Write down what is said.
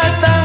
plata.